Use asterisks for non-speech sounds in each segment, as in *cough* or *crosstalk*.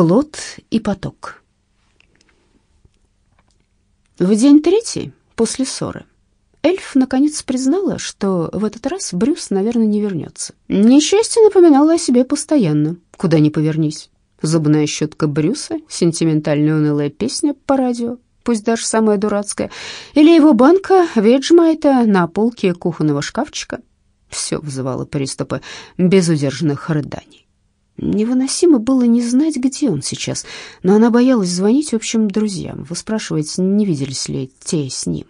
Плод и поток. В день третий после ссоры эльф наконец признала, что в этот раз Брюс, наверное, не вернется. Несчастье напоминало о себе постоянно, куда ни повернись. Зубная щетка Брюса, сентиментальная унылая песня по радио, пусть даже самая дурацкая, или его банка Веджмайта на полке кухонного шкафчика. Все вызывало приступы безудержных рыданий. Невыносимо было не знать, где он сейчас, но она боялась звонить общим друзьям, выспрашивать, не виделись ли те с ним.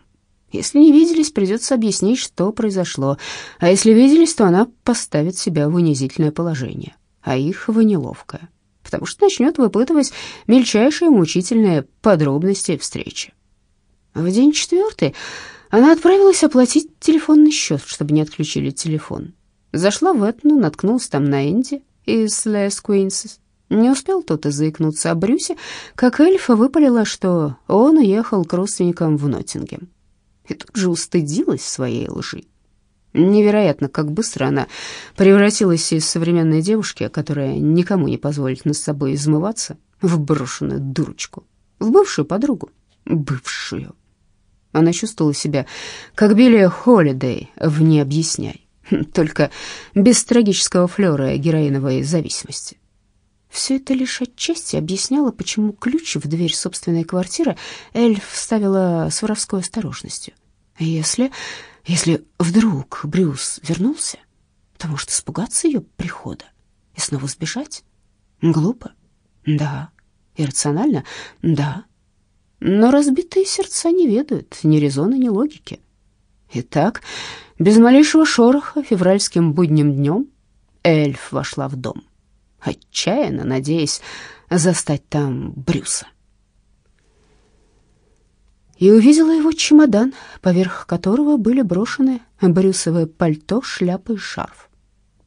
Если не виделись, придется объяснить, что произошло, а если виделись, то она поставит себя в унизительное положение, а их в неловкое, потому что начнет выпытывать мельчайшие мучительные подробности встречи. В день четвертый она отправилась оплатить телефонный счет, чтобы не отключили телефон. Зашла в Этну, наткнулась там на Энди, из Лес Куинсис. Не успел тот и заикнуться о Брюсе, как эльфа выпалила, что он уехал к родственникам в Ноттингем. И тут же устыдилась своей лжи. Невероятно, как быстро она превратилась из современной девушки, которая никому не позволит над собой измываться, в брошенную дурочку, в бывшую подругу, бывшую. Она чувствовала себя, как Билли Холидей в «Не объясняй» *laughs* только без трагического флера героиновой зависимости. Все это лишь отчасти объясняло, почему ключ в дверь собственной квартиры эльф вставила с воровской осторожностью. Если, если вдруг Брюс вернулся, то может испугаться ее прихода и снова сбежать? Глупо? Да. Иррационально? Да. Но разбитые сердца не ведают ни резона, ни логики. Итак, без малейшего шороха февральским будним днем эльф вошла в дом, отчаянно надеясь застать там Брюса. И увидела его чемодан, поверх которого были брошены брюсовое пальто, шляпа и шарф.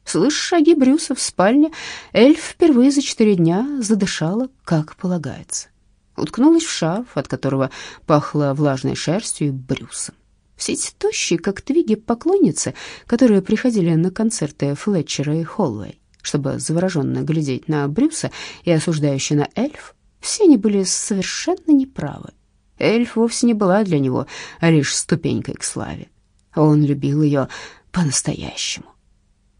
Слыша шаги Брюса в спальне, эльф впервые за четыре дня задышала, как полагается. Уткнулась в шарф, от которого пахло влажной шерстью и брюсом. Все эти тощие, как твиги, поклонницы, которые приходили на концерты Флетчера и Холлоуэй, чтобы завороженно глядеть на Брюса и осуждающие на эльф, все они были совершенно неправы. Эльф вовсе не была для него а лишь ступенькой к славе. Он любил ее по-настоящему.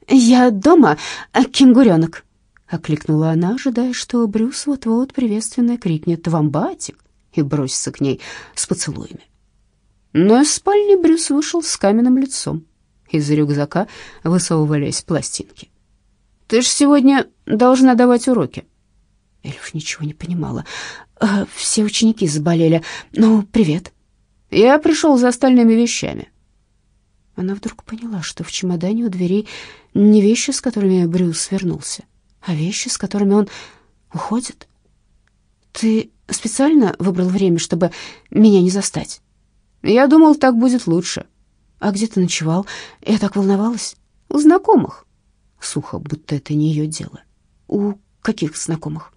«Я дома, а кенгуренок!» — окликнула она, ожидая, что Брюс вот-вот приветственно крикнет «Вамбатик!» и бросится к ней с поцелуями. Но из спальни Брюс вышел с каменным лицом. Из рюкзака высовывались пластинки. «Ты ж сегодня должна давать уроки». Эльф ничего не понимала. «Э, «Все ученики заболели. Ну, привет». «Я пришел за остальными вещами». Она вдруг поняла, что в чемодане у дверей не вещи, с которыми Брюс вернулся, а вещи, с которыми он уходит. «Ты специально выбрал время, чтобы меня не застать?» Я думал, так будет лучше. А где ты ночевал? Я так волновалась. У знакомых. Сухо, будто это не ее дело. У каких знакомых?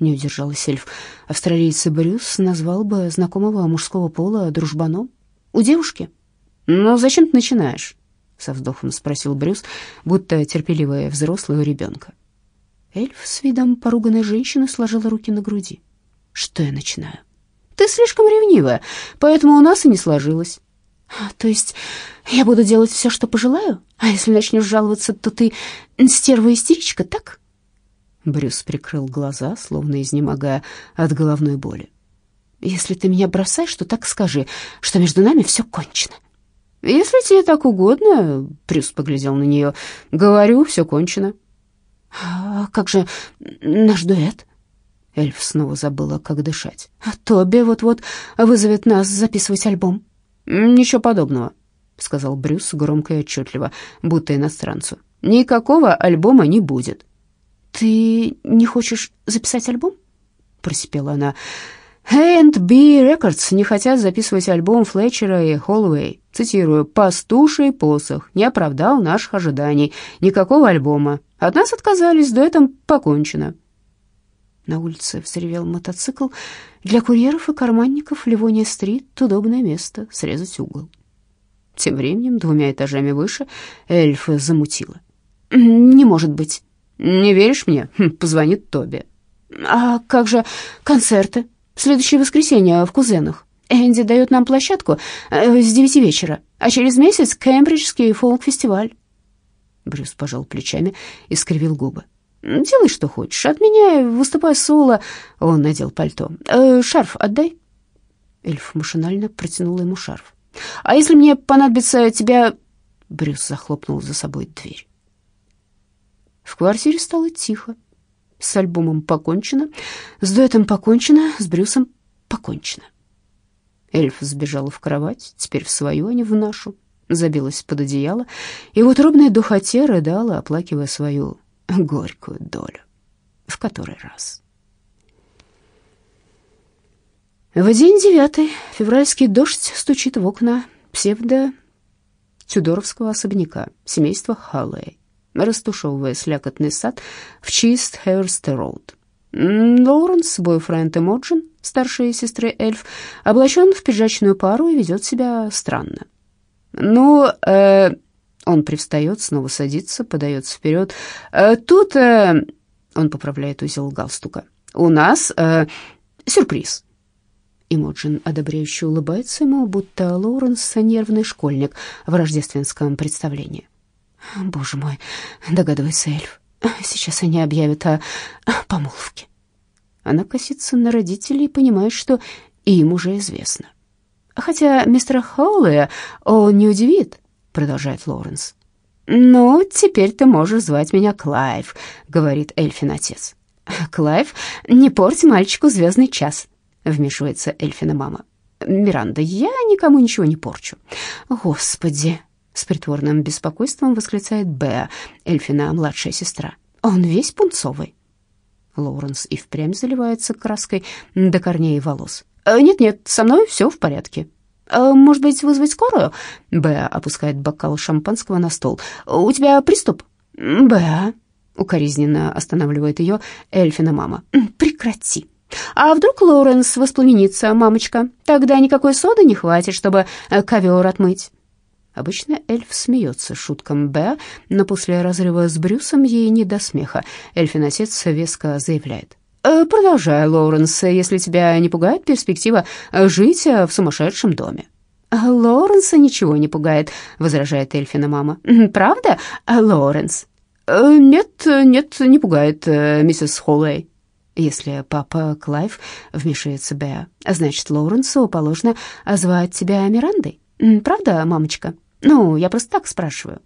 Не удержалась эльф. Австралиец Брюс назвал бы знакомого мужского пола дружбаном. У девушки? Ну, зачем ты начинаешь? Со вздохом спросил Брюс, будто терпеливая взрослая у ребенка. Эльф с видом поруганной женщины сложила руки на груди. Что я начинаю? Ты слишком ревнивая, поэтому у нас и не сложилось. А, то есть я буду делать все, что пожелаю? А если начнешь жаловаться, то ты стерва-истеричка, так? Брюс прикрыл глаза, словно изнемогая от головной боли. Если ты меня бросаешь, то так скажи, что между нами все кончено. Если тебе так угодно, Брюс поглядел на нее, говорю, все кончено. А как же наш дуэт? Эльф снова забыла, как дышать. «А Тоби вот-вот вызовет нас записывать альбом». «Ничего подобного», — сказал Брюс громко и отчетливо, будто иностранцу. «Никакого альбома не будет». «Ты не хочешь записать альбом?» — просипела она. A&B Records не хотят записывать альбом Флетчера и Холлоуэй. Цитирую, «Пастуший посох не оправдал наших ожиданий. Никакого альбома. От нас отказались, до этого покончено». На улице взревел мотоцикл. Для курьеров и карманников Ливония-стрит — удобное место срезать угол. Тем временем, двумя этажами выше, эльфа замутила. «Не может быть». «Не веришь мне? Хм, позвонит Тоби». А как же концерты? Следующее воскресенье в Кузенах. Энди дает нам площадку э, с девяти вечера, а через месяц Кембриджский фолк-фестиваль. Брюс пожал плечами и скривил губы. «Делай, что хочешь. От меня выступай соло». Он надел пальто. «Э, «Шарф отдай». Эльф машинально протянул ему шарф. «А если мне понадобится тебя...» Брюс захлопнул за собой дверь. В квартире стало тихо. С альбомом покончено, с дуэтом покончено, с Брюсом покончено. Эльф сбежала в кровать, теперь в свою, а не в нашу, забилась под одеяло и в утробной духоте рыдала, оплакивая свою горькую долю. В который раз. В день девятый февральский дождь стучит в окна псевдо-тюдоровского особняка семейства Халлей растушевывая слякотный сад в чист Херст-Роуд. Лоуренс, бойфренд Эмоджин, старшей сестры Эльф, облачен в пиджачную пару и ведет себя странно. «Ну, э, он привстает, снова садится, подается вперед. Э, «Тут...» э, Он поправляет узел галстука. «У нас э, сюрприз». Имоджин одобряюще улыбается ему, будто Лоуренс — нервный школьник в рождественском представлении. Боже мой, догадывается эльф. Сейчас они объявят о помолвке. Она косится на родителей и понимает, что им уже известно. Хотя мистера Хоулея он не удивит, продолжает Лоренс. «Ну, теперь ты можешь звать меня Клайв», — говорит Эльфин отец. «Клайв, не порти мальчику звездный час», — вмешивается Эльфина мама. «Миранда, я никому ничего не порчу». «Господи», с притворным беспокойством восклицает Беа, Эльфина младшая сестра. Он весь пунцовый. Лоуренс и впрямь заливается краской до корней волос. «Э, «Нет-нет, со мной все в порядке». «Э, «Может быть, вызвать скорую?» Беа опускает бокал шампанского на стол. «У тебя приступ?» «Беа», — укоризненно останавливает ее Эльфина мама. «Прекрати». «А вдруг Лоуренс воспламенится, мамочка? Тогда никакой соды не хватит, чтобы э, ковер отмыть». Обычно эльф смеется шуткам Б, но после разрыва с Брюсом ей не до смеха. Эльфин отец веско заявляет. «Э, «Продолжай, Лоуренс, если тебя не пугает перспектива жить в сумасшедшем доме». «Лоуренса ничего не пугает», — возражает Эльфина мама. «Правда, Лоуренс?» «Э, «Нет, нет, не пугает, э, миссис Холлоуэй». Если папа Клайв вмешивается Беа, значит, Лоуренсу положено звать тебя Мирандой. Правда, мамочка? Ну, я просто так спрашиваю.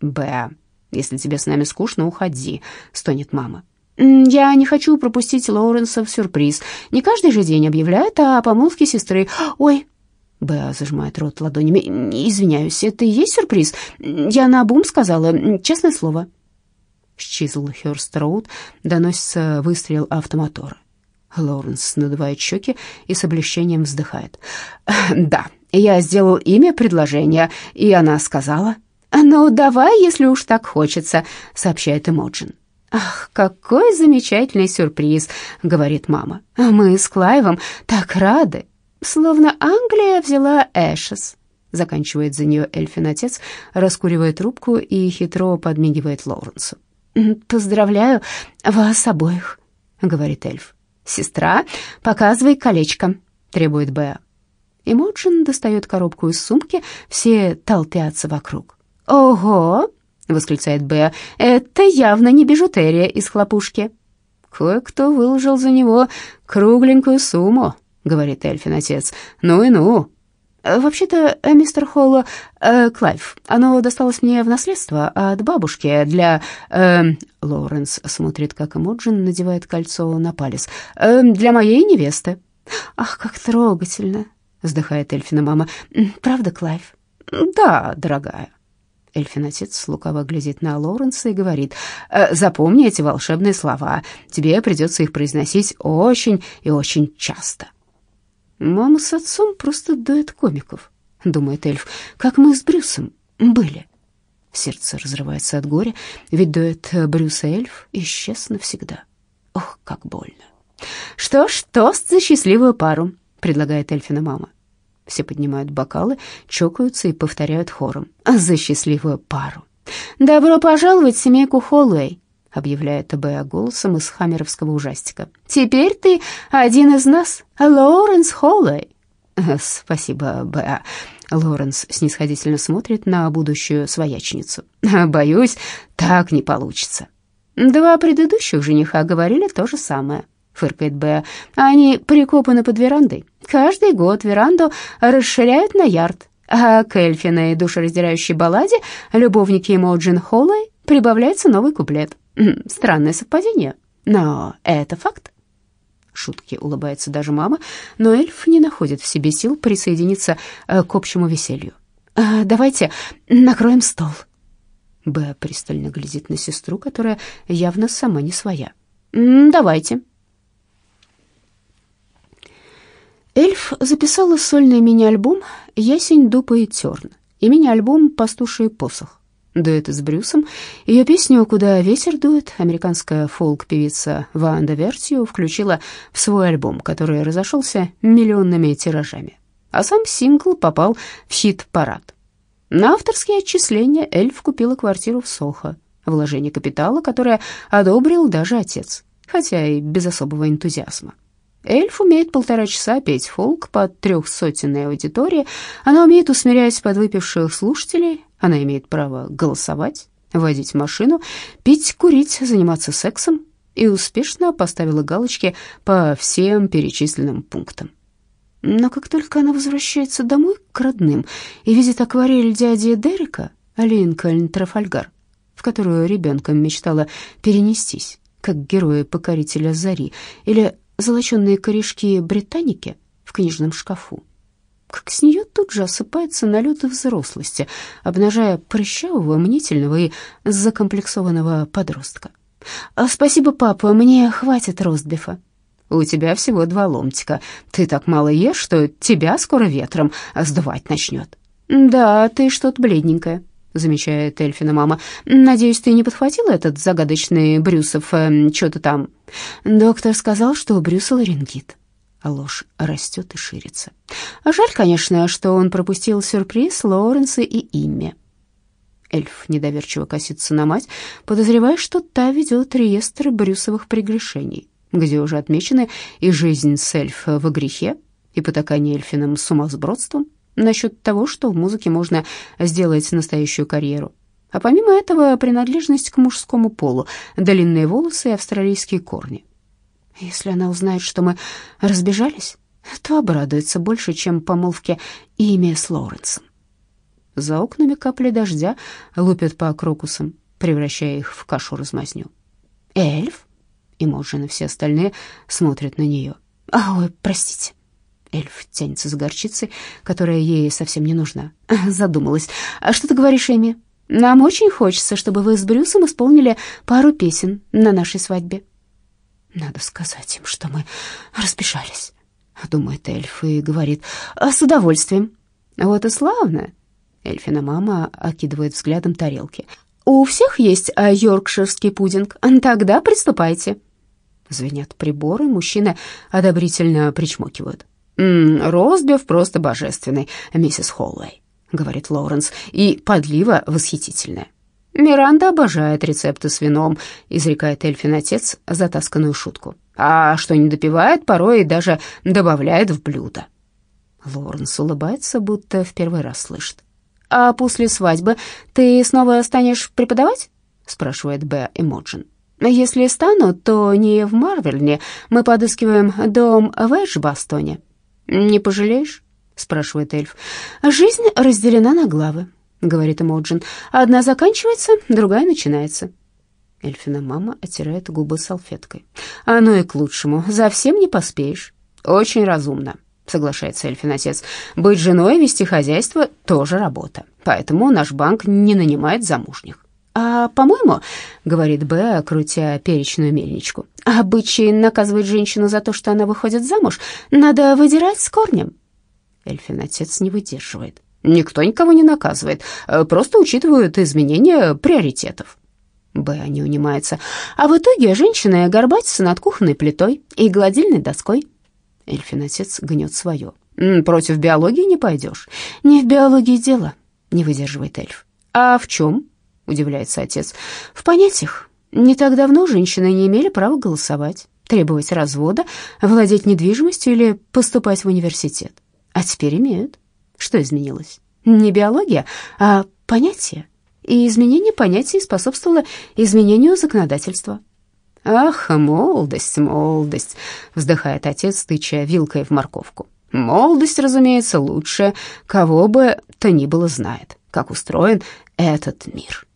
Беа, если тебе с нами скучно, уходи, стонет мама. Я не хочу пропустить Лоуренса в сюрприз. Не каждый же день объявляют о помолвке сестры. Ой, Б зажимает рот ладонями. Извиняюсь, это и есть сюрприз? Я на бум сказала, честное слово. С Чизлхёрст-Роуд доносится выстрел автомотора. Лоуренс надувает щеки и с облегчением вздыхает. *sniffs* «Да, я сделал имя предложения, и она сказала, «Ну, давай, если уж так хочется», — сообщает Эмоджин. «Ах, какой замечательный сюрприз», — говорит мама. «Мы с Клайвом так рады, словно Англия взяла Эшес». Заканчивает за нее эльфин отец, раскуривает трубку и хитро подмигивает Лоуренсу. «Поздравляю вас обоих», — говорит эльф. «Сестра, показывай колечко», — требует Беа. Имоджен достает коробку из сумки, все толпятся вокруг. «Ого!» — восклицает Беа. «Это явно не бижутерия из хлопушки». «Кое-кто выложил за него кругленькую сумму», — говорит Эльфин отец. «Ну и ну». «Вообще-то, э, мистер Холлоуэй, э, Клайв, оно досталось мне в наследство от бабушки для...» э, Лоуренс смотрит, как Имоджен надевает кольцо на палец. Э, «Для моей невесты». «Ах, как трогательно!» вздыхает Эльфина мама. Правда, Клайв? Да, дорогая. Эльфин отец лукаво глядит на Лоуренса и говорит, «Э, «Запомни эти волшебные слова, тебе придется их произносить очень и очень часто». «Мама с отцом просто дует комиков», — думает эльф, «как мы с Брюсом были». Сердце разрывается от горя, ведь дуэт Брюса эльф исчез навсегда. Ох, как больно. «Что ж, тост за счастливую пару», предлагает Эльфина мама. Все поднимают бокалы, чокаются и повторяют хором «За счастливую пару!» «Добро пожаловать в семейку Холлэй!» объявляет Беа голосом из хаммеровского ужастика. «Теперь ты один из нас, Лоуренс Холлэй». «Спасибо, Беа». Лоренс снисходительно смотрит на будущую своячницу. «Боюсь, так не получится». «Два предыдущих жениха говорили то же самое», — фыркает Беа. «Они прикопаны под верандой. Каждый год веранду расширяют на ярд, а к Эльфиной душераздирающей балладе любовники Эмоджин Холлэй прибавляется новый куплет. Странное совпадение, но это факт. Шутки улыбается даже мама, но эльф не находит в себе сил присоединиться э, к общему веселью. «А, «Давайте накроем стол». Б пристально глядит на сестру, которая явно сама не своя. «Давайте». Эльф записала сольный мини-альбом «Ясень, дупа и терн» и мини-альбом «Пастуший посох» дуэты с Брюсом. Ее песню «Куда ветер дует» американская фолк-певица Ванда Вертио включила в свой альбом, который разошелся миллионными тиражами. А сам сингл попал в хит-парад. На авторские отчисления Эльф купила квартиру в Сохо, вложение капитала, которое одобрил даже отец, хотя и без особого энтузиазма. Эльф умеет полтора часа петь фолк под трехсотенной аудитории, она умеет усмирять подвыпивших слушателей, она имеет право голосовать, водить машину, пить, курить, заниматься сексом и успешно поставила галочки по всем перечисленным пунктам. Но как только она возвращается домой к родным и видит акварель дяди Дерека, Линкольн Трафальгар, в которую ребенком мечтала перенестись, как герои покорителя Зари, или золоченые корешки британики в книжном шкафу, как с нее тут же осыпаются налеты взрослости, обнажая прыщавого, мнительного и закомплексованного подростка. «А «Спасибо, папа, мне хватит ростбифа». «У тебя всего два ломтика. Ты так мало ешь, что тебя скоро ветром сдувать начнет». «Да, ты что-то бледненькая», — замечает Эльфина мама. «Надеюсь, ты не подхватила этот загадочный Брюсов э, что-то там?» Доктор сказал, что у Брюса ларингит. А ложь растет и ширится. Жаль, конечно, что он пропустил сюрприз Лоуренса и Имми. Эльф недоверчиво косится на мать, подозревая, что та ведет реестр брюсовых прегрешений, где уже отмечены и жизнь с эльф во грехе, и потакание эльфиным сумасбродством насчет того, что в музыке можно сделать настоящую карьеру. А помимо этого, принадлежность к мужскому полу, длинные волосы и австралийские корни. Если она узнает, что мы разбежались, то обрадуется больше, чем помолвке имя с Лоуренсом. За окнами капли дождя лупят по крокусам, превращая их в кашу-размазню. «Эльф?» И Моджин и все остальные смотрят на нее. «А, ой, простите». Эльф тянется за горчицей, которая ей совсем не нужна. *laughs* Задумалась. «А что ты говоришь, Эми? Нам очень хочется, чтобы вы с Брюсом исполнили пару песен на нашей свадьбе». Надо сказать им, что мы разбежались, думает эльф и говорит, «А с удовольствием. Вот и славно. Эльфина мама окидывает взглядом тарелки. У всех есть йоркширский пудинг. Тогда приступайте. Звенят приборы, мужчины одобрительно причмокивают. «М -м, «Ростбиф просто божественный, миссис Холлэй», — говорит Лоуренс, — «и подлива восхитительная». «Миранда обожает рецепты с вином», — изрекает Эльфин отец затасканную шутку. «А что не допивает, порой и даже добавляет в блюдо». Лоренс улыбается, будто в первый раз слышит. «А после свадьбы ты снова станешь преподавать?» — спрашивает Б. Эмоджин. «Если стану, то не в Марвельне. Мы подыскиваем дом в Эджбастоне». «Не пожалеешь?» — спрашивает эльф. «Жизнь разделена на главы. — говорит Эмоджин. «Одна заканчивается, другая начинается». Эльфина мама оттирает губы салфеткой. «Оно и к лучшему. За всем не поспеешь». «Очень разумно», — соглашается Эльфин отец. «Быть женой, вести хозяйство — тоже работа. Поэтому наш банк не нанимает замужних». «А, по-моему, — говорит Б, крутя перечную мельничку, — обычай наказывать женщину за то, что она выходит замуж, надо выдирать с корнем». Эльфин отец не выдерживает. Никто никого не наказывает, э, просто учитывают изменения приоритетов. Б не унимается. А в итоге женщины горбатятся над кухонной плитой и гладильной доской. Эльфин отец гнет свое. «Против биологии не пойдешь». «Не в биологии дело», — не выдерживает эльф. «А в чем?» — удивляется отец. «В понятиях», Не так давно женщины не имели права голосовать, требовать развода, владеть недвижимостью или поступать в университет. А теперь имеют. Что изменилось? Не биология, а понятие. И изменение понятий способствовало изменению законодательства. «Ах, молодость, молодость!» — вздыхает отец, тыча вилкой в морковку. «Молодость, разумеется, лучше кого бы то ни было знает, как устроен этот мир».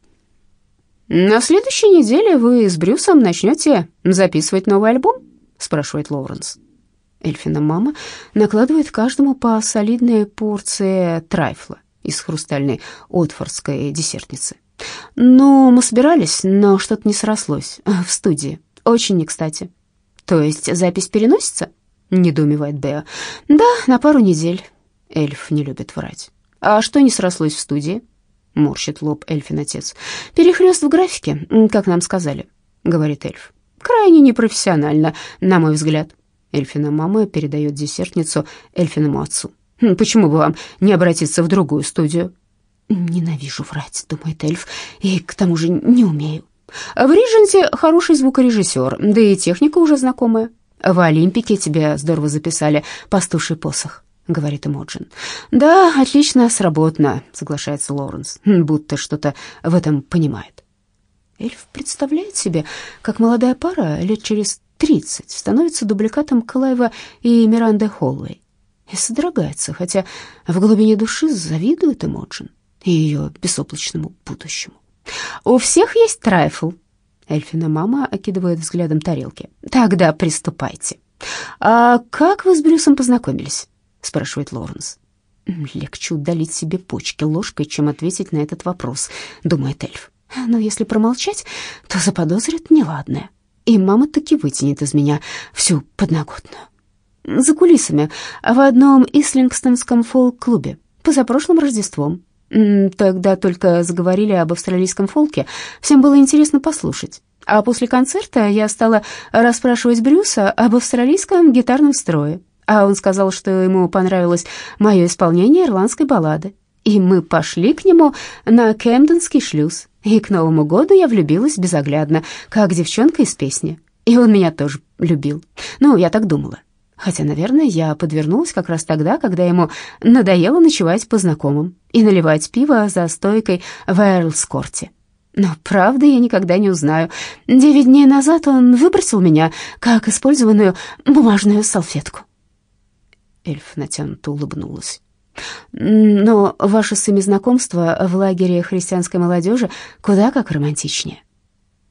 «На следующей неделе вы с Брюсом начнете записывать новый альбом?» — спрашивает Лоуренс. Эльфина мама накладывает каждому по солидной порции трайфла из хрустальной отфордской десертницы. «Ну, мы собирались, но что-то не срослось в студии. Очень не кстати». «То есть запись переносится?» — недоумевает Беа. «Да, на пару недель». Эльф не любит врать. «А что не срослось в студии?» — морщит лоб эльфин отец. «Перехлёст в графике, как нам сказали», — говорит эльф. «Крайне непрофессионально, на мой взгляд». Эльфина мама передает десертницу эльфиному отцу. «Почему бы вам не обратиться в другую студию?» «Ненавижу врать», — думает эльф, «и к тому же не умею». «В Ридженте хороший звукорежиссер, да и техника уже знакомая. В Олимпике тебя здорово записали, пастуший посох», — говорит Эмоджин. «Да, отлично сработано», — соглашается Лоуренс, будто что-то в этом понимает. Эльф представляет себе, как молодая пара лет через тридцать становится дубликатом Клайва и Миранды Холлой и содрогается, хотя в глубине души завидует Эмоджин и ее безоблачному будущему. «У всех есть трайфл?» Эльфина мама окидывает взглядом тарелки. «Тогда приступайте». «А как вы с Брюсом познакомились?» Спрашивает Лоренс. «Легче удалить себе почки ложкой, чем ответить на этот вопрос», — думает эльф. «Но если промолчать, то заподозрят неладное, и мама таки вытянет из меня всю подноготную». «За кулисами, в одном ислингстонском фолк-клубе, позапрошлым Рождеством. Тогда только заговорили об австралийском фолке, всем было интересно послушать. А после концерта я стала расспрашивать Брюса об австралийском гитарном строе, а он сказал, что ему понравилось мое исполнение ирландской баллады. И мы пошли к нему на Кэмденский шлюз. И к Новому году я влюбилась безоглядно, как девчонка из песни. И он меня тоже любил. Ну, я так думала. Хотя, наверное, я подвернулась как раз тогда, когда ему надоело ночевать по знакомым и наливать пиво за стойкой в Эрлскорте. Но правды я никогда не узнаю. Девять дней назад он выбросил меня, как использованную бумажную салфетку. Эльф натянуто улыбнулась. «Но ваше с ними знакомство в лагере христианской молодежи куда как романтичнее».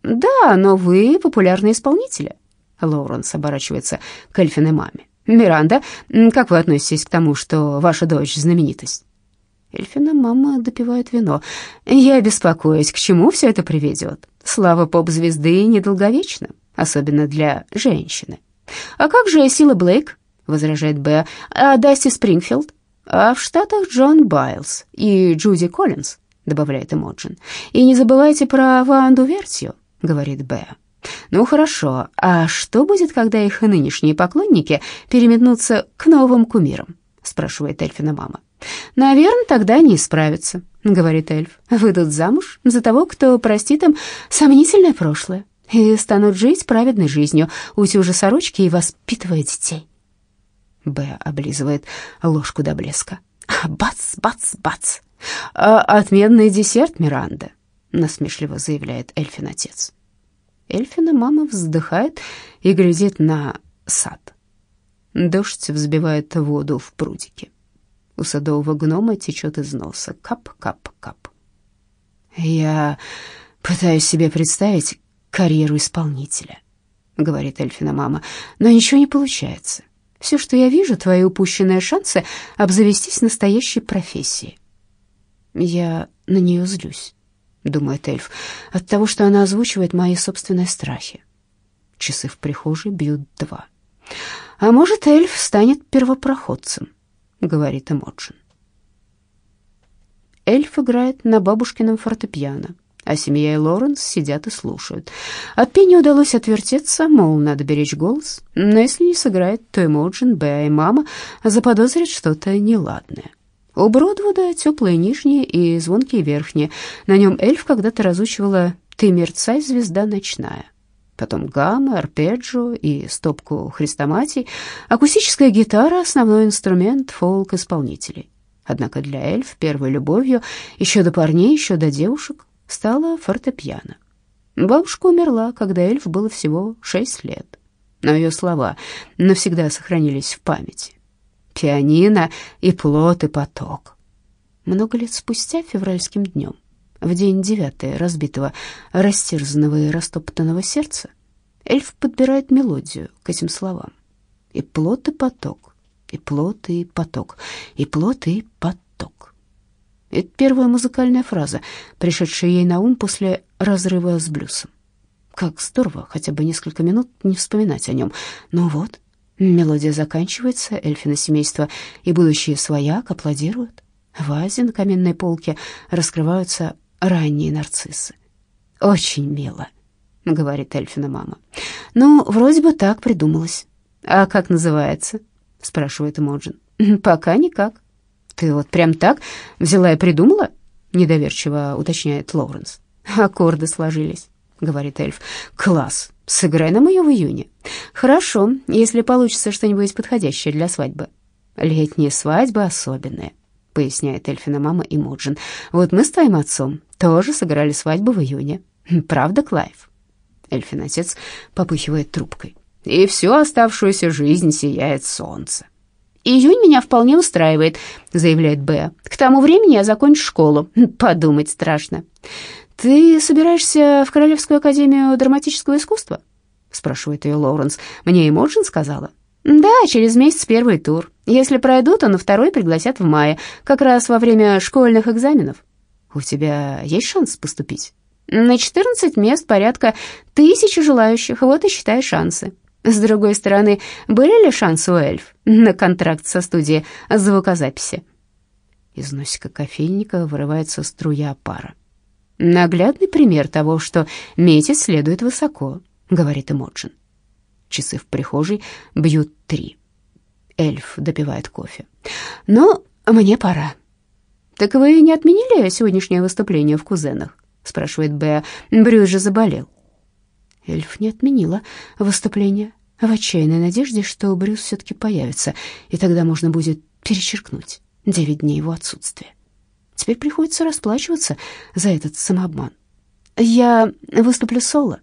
«Да, но вы популярные исполнители». Лоуренс оборачивается к Эльфиной маме. «Миранда, как вы относитесь к тому, что ваша дочь знаменитость?» Эльфина мама допивает вино. «Я беспокоюсь, к чему все это приведет. Слава поп-звезды недолговечна, особенно для женщины. А как же Сила Блейк?» Возражает Б. «А Дасти Спрингфилд?» «А в Штатах Джон Байлз и Джуди Коллинз», добавляет Эмоджин. «И не забывайте про Ванду Вертью», говорит Б. «Ну хорошо, а что будет, когда их нынешние поклонники переметнутся к новым кумирам?» спрашивает Эльфина мама. «Наверное, тогда не справятся», — говорит эльф. «Выйдут замуж за того, кто простит им сомнительное прошлое, и станут жить праведной жизнью, утюжа сорочки и воспитывая детей». Беа облизывает ложку до блеска. «Бац, бац, бац!» а «Отменный десерт, Миранда», — насмешливо заявляет Эльфин отец. Эльфина мама вздыхает и глядит на сад. Дождь взбивает воду в прудике. У садового гнома течет из носа кап-кап-кап. «Я пытаюсь себе представить карьеру исполнителя», — говорит Эльфина мама, — «но ничего не получается. Все, что я вижу, твои упущенные шансы обзавестись настоящей профессией. Я на нее злюсь, думает эльф, от того, что она озвучивает мои собственные страхи. Часы в прихожей бьют два. А может, эльф станет первопроходцем, говорит Эмоджин. Эльф играет на бабушкином фортепиано а семья и Лоренс сидят и слушают. От Пенни удалось отвертеться, мол, надо беречь голос, но если не сыграет, то Эмоджин, Беа и мама заподозрят что-то неладное. У Бродвуда теплые нижние и звонкие верхние. На нем эльф когда-то разучивала «Ты мерцай, звезда ночная». Потом гаммы, арпеджио и стопку хрестоматий. Акустическая гитара — основной инструмент фолк-исполнителей. Однако для эльф первой любовью, еще до парней, еще до девушек, стала фортепиано. Бабушка умерла, когда эльф было всего шесть лет, но ее слова навсегда сохранились в памяти. Пианино и плод и поток. Много лет спустя, февральским днем, в день девятый разбитого, растерзанного и растоптанного сердца, эльф подбирает мелодию к этим словам. И плод и поток, и плод и поток, и плод и поток. Это первая музыкальная фраза, пришедшая ей на ум после разрыва с блюсом. Как здорово хотя бы несколько минут не вспоминать о нем. Но вот, мелодия заканчивается, эльфино семейство и будущие свояк аплодируют. В вазе на каменной полке раскрываются ранние нарциссы. «Очень мило», — говорит эльфина мама. «Ну, вроде бы так придумалось». «А как называется?» — спрашивает Эмоджин. «Пока никак». «Ты вот прям так взяла и придумала?» — недоверчиво уточняет Лоуренс. «Аккорды сложились», — говорит эльф. «Класс! Сыграй нам ее в июне». «Хорошо, если получится что-нибудь подходящее для свадьбы». «Летние свадьбы особенные», — поясняет эльфина мама и Моджин. «Вот мы с твоим отцом тоже сыграли свадьбу в июне. Правда, Клайв?» Эльфин отец попыхивает трубкой. «И всю оставшуюся жизнь сияет солнце». «Июнь меня вполне устраивает», — заявляет Беа. «К тому времени я закончу школу. *laughs* Подумать страшно». «Ты собираешься в Королевскую академию драматического искусства?» — спрашивает ее Лоуренс. «Мне Имоджен сказала». «Да, через месяц первый тур. Если пройду, то на второй пригласят в мае, как раз во время школьных экзаменов». «У тебя есть шанс поступить?» «На 14 мест порядка тысячи желающих, вот и считай шансы». С другой стороны, были ли шансы у эльф на контракт со студией звукозаписи? Из носика кофейника вырывается струя пара. Наглядный пример того, что метить следует высоко, говорит Эмоджин. Часы в прихожей бьют три. Эльф допивает кофе. Но мне пора. Так вы не отменили сегодняшнее выступление в кузенах? спрашивает Беа. Брюс же заболел. Эльф не отменила выступление в отчаянной надежде, что Брюс все-таки появится, и тогда можно будет перечеркнуть девять дней его отсутствия. Теперь приходится расплачиваться за этот самообман. Я выступлю соло.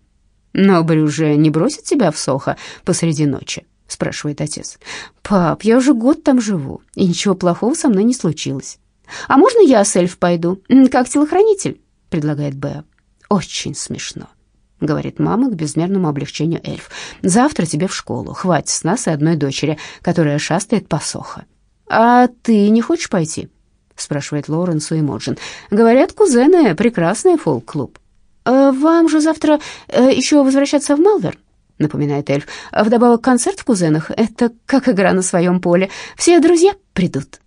Но Брюс же не бросит тебя в Сохо посреди ночи, спрашивает отец. Пап, я уже год там живу, и ничего плохого со мной не случилось. А можно я с эльф пойду, как телохранитель? предлагает Бэа. Очень смешно. — говорит мама к безмерному облегчению эльф. «Завтра тебе в школу. Хватит с нас и одной дочери, которая шастает по Сохо». «А ты не хочешь пойти?» — спрашивает Лоренс и Моджин. «Говорят, кузены — прекрасный фолк-клуб». «Э, «Вам же завтра э, еще возвращаться в Малверн?» — напоминает эльф. «Вдобавок концерт в кузенах — это как игра на своем поле. Все друзья придут».